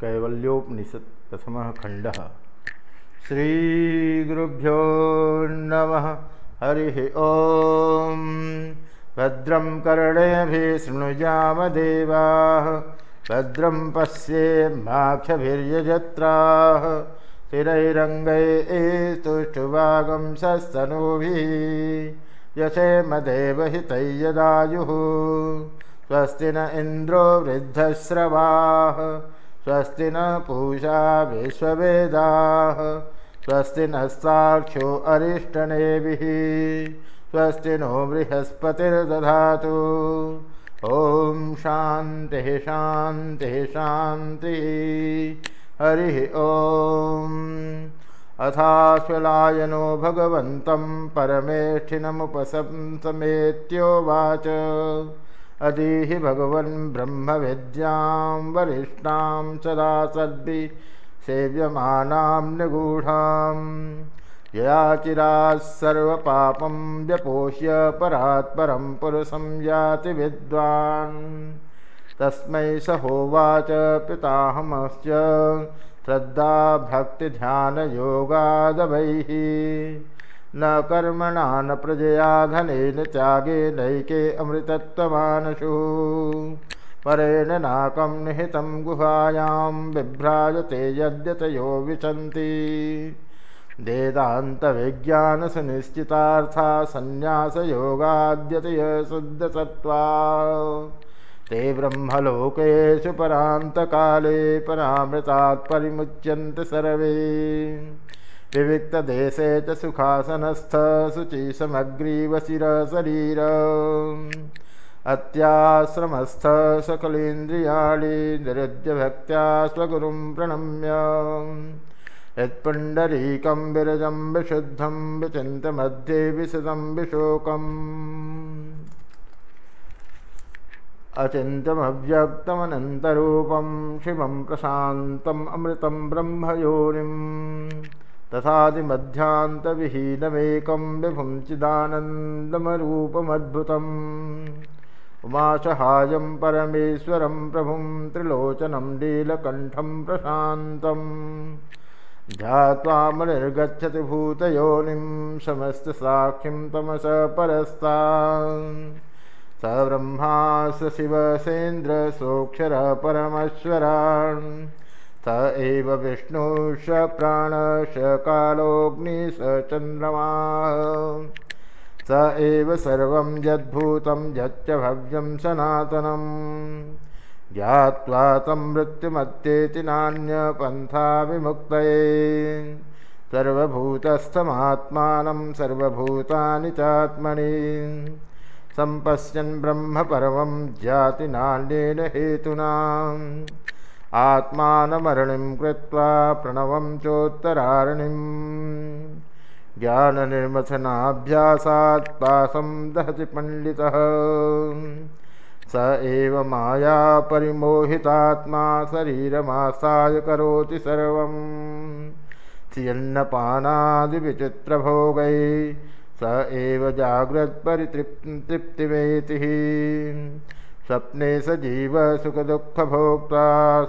कैवल्योपनिषत् प्रथमः खण्डः श्रीगुरुभ्यो नमः। हरिः ॐ भद्रं कर्णेभिः शृणुजामदेवाः भद्रं पश्येम्माक्षभिर्यजत्राः स्थिरैरङ्गैस्तुष्टुभागं सस्तनूभिः। यशेमदेवहितैयदायुः स्वस्ति न इन्द्रो वृद्धश्रवाः स्वस्ति न पूषा विश्ववेदाः। स्वस्ति नस्ताक्षो अरिष्टनेभिः। स्वस्ति नो बृहस्पतिर्दधातु। ॐ शान्तिः शान्तिः शान्तिः। हरिः ॐ अथाश्वलायनो भगवन्तं परमेष्ठिनमुपसंसमेत्योवाच अदीहि भगवन् ब्रह्मविद्यां वरिष्ठां सदा सद्भि सेव्यमानां निगूढां यया चिरात् सर्वपापं व्यपोष्य परात् परं पुरुषं याति विद्वान्। तस्मै स होवाच पिताहमश्च श्रद्धा भक्तिध्यानयोगादवैः न कर्मणा न प्रजया धनेन त्यागे नैके अमृतत्वमानशु। परेण नाकं निहितं गुहायां बिभ्राजते यद्यतयो विशन्ति। वेदान्तविज्ञानसुनिश्चितार्था सन्न्यासयोगाद्यतय शुद्धसत्त्वा। ते ब्रह्मलोकेषु परान्तकाले परामृतात् परिमुच्यन्ते सर्वे विविक्तदेशे च सुखासनस्थ शुचिसमग्रीवशिरशरीर अत्याश्रमस्थ सकलेन्द्रियाणि निरुद्यभक्त्या स्वगुरुं प्रणम्य। यत्पुण्डरीकं विरजं विशुद्धं विचिन्तमध्ये विशदं विशोकम्। अचिन्त्यमव्यक्तमनन्तरूपं शिवं प्रशान्तम् अमृतं ब्रह्मयोनिम् तथादिमध्यान्तविहीनमेकं विभुं चिदानन्दमरूपमद्भुतम् उमाशहायं परमेश्वरं प्रभुं त्रिलोचनं लीलकण्ठं प्रशान्तम्। ध्यात्वा मुनिर्गच्छति भूतयोनिं समस्तसाक्षिं तमस परस्ता। स ब्रह्मा स शिवसेन्द्रसोऽक्षरः परमेश्वरान् स एव विष्णुः स प्राणः स कालोऽग्निः स चन्द्रमा। स एव सर्वं यद्भूतं यच्च भव्यं सनातनं। ज्ञात्वा तं मृत्युमत्येति नान्यपन्था विमुक्तये सर्वभूतस्थमात्मानं सर्वभूतानि चात्मनि। सम्पश्यन् ब्रह्मपरमं जातिनान्येन हेतूनाम् आत्मानमरणिं कृत्वा प्रणवं चोत्तरारणिम्। ज्ञाननिर्मथनाभ्यासात् पासं दहति पण्डितः। स एव मायापरिमोहितात्मा शरीरमासाय करोति सर्वं स्यन्नपानादिविचित्रभोगै स एव जाग्रत्परितृप्तिवेतिः स्वप्ने स जीव सुखदुःखभोक्ता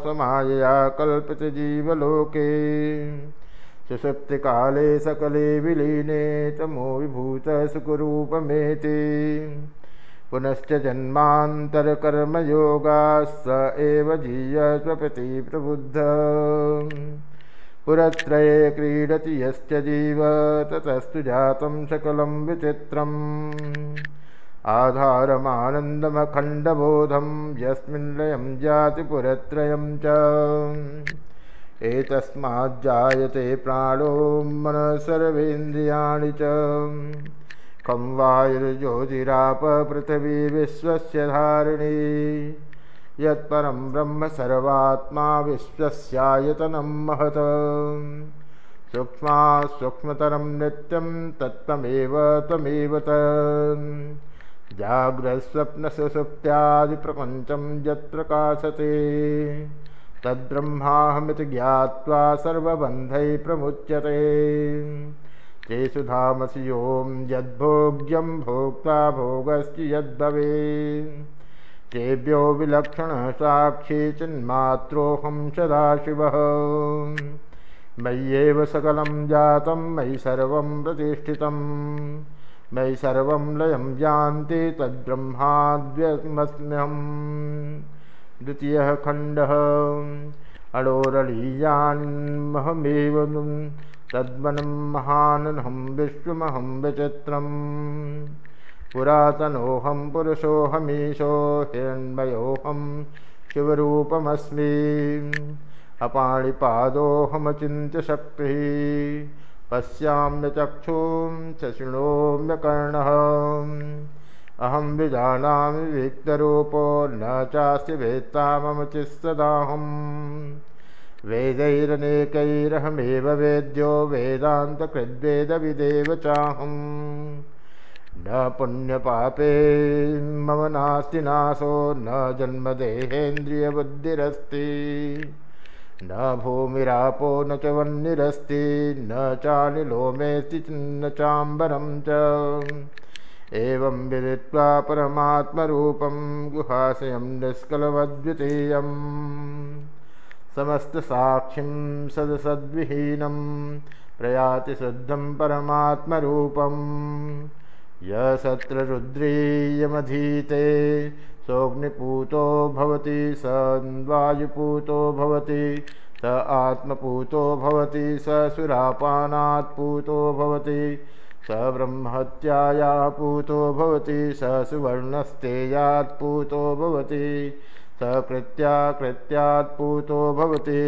स्वमायया कल्पितजीवलोके सुसुप्तिकाले सकले विलीने तमो विभूतसुखरूपमेति पुनश्च जन्मान्तरकर्मयोगाः स एव जीय स्वपति प्रबुद्ध पुरत्रये क्रीडति यश्च जीव ततस्तु जातं सकलं विचित्रम् आधारमानन्दमखण्डबोधं यस्मिन् लयं जाति पुरत्रयं च। एतस्माज्जायते प्राणो मनः सर्वेन्द्रियाणि च। खं वायुर्ज्योतिराप पृथिवी विश्वस्य धारिणी। यत्परं ब्रह्म सर्वात्मा विश्वस्यायतनं महत्। सूक्ष्मा सूक्ष्मतरं नित्यं तत्त्वमेव त्वमेव जाग्रस्वप्नसुसुप्त्यादिप्रपञ्चं यत्प्रकाशते। तद्ब्रह्माहमिति ज्ञात्वा सर्वबन्धैः प्रमुच्यते। तेषु धामसि यों यद्भोग्यं भोक्ता भोगश्च यद्भवे तेभ्यो विलक्षणः साक्षी चिन्मात्रोऽहं सदाशिवः। मय्येव सकलं जातं मयि सर्वं प्रतिष्ठितं मयि सर्वं लयं यान्ति तद्ब्रह्माद्यमस्म्यहम् द्वितीयः खण्डः अडोरलीयान्महमेव तद्वनं महानहं विश्वमहं विचित्रम्। पुरातनोऽहं पुरुषोऽहमीशो हिरण्मयोऽहं शिवरूपमस्मि। अपाणिपादोऽहमचिन्त्यशक्तिः पश्याम्यचक्षुं च शृणोम्यकर्णः अहं विजानामि विक्तरूपो न चास्ति वेत्ता मम चित्सदाहम्। वेदैरनेकैरहमेव वेद्यो वेदान्तकृद्वेदविदेव चाहम्। न पुण्यपापे मम नास्ति नाशो न जन्मदेहेन्द्रियबुद्धिरस्ति न भूमिरापो न च वह्निरस्ति न चानिलो मेऽस्ति न चाम्बरं च। एवं विदित्वा परमात्मरूपं गुहाशयं निष्कलवद्वितीयम् समस्तसाक्षिं सदसद्विहीनं प्रयाति शुद्धं परमात्मरूपम्। यसत्ररुद्रीयमधीते सोऽग्निपूतो भवति स वायुपूतो भवति स आत्मपूतो भवति स सुरापानात्पूतो भवति स ब्रह्महत्यायाः पूतो भवति स सुवर्णस्तेयात्पूतो भवति स कृत्याकृत्यात्पूतो भवति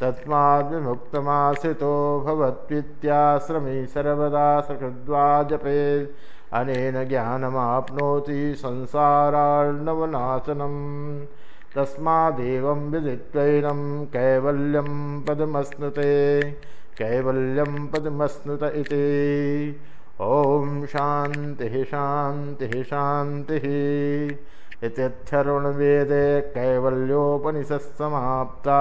तस्माद्विमुक्तमाश्रितो भवत्वित्याश्रमी सर्वदा सकृद्वा जपेत् अनेन ज्ञानमाप्नोति संसारार्णवनाशनम्। तस्मादेवं विदित्वैनं कैवल्यं पदमश्नुते कैवल्यं पदमश्नुत इति। ॐ शान्तिः शान्तिः शान्तिः इत्यर्थरुणवेदे कैवल्योपनिषत्समाप्ता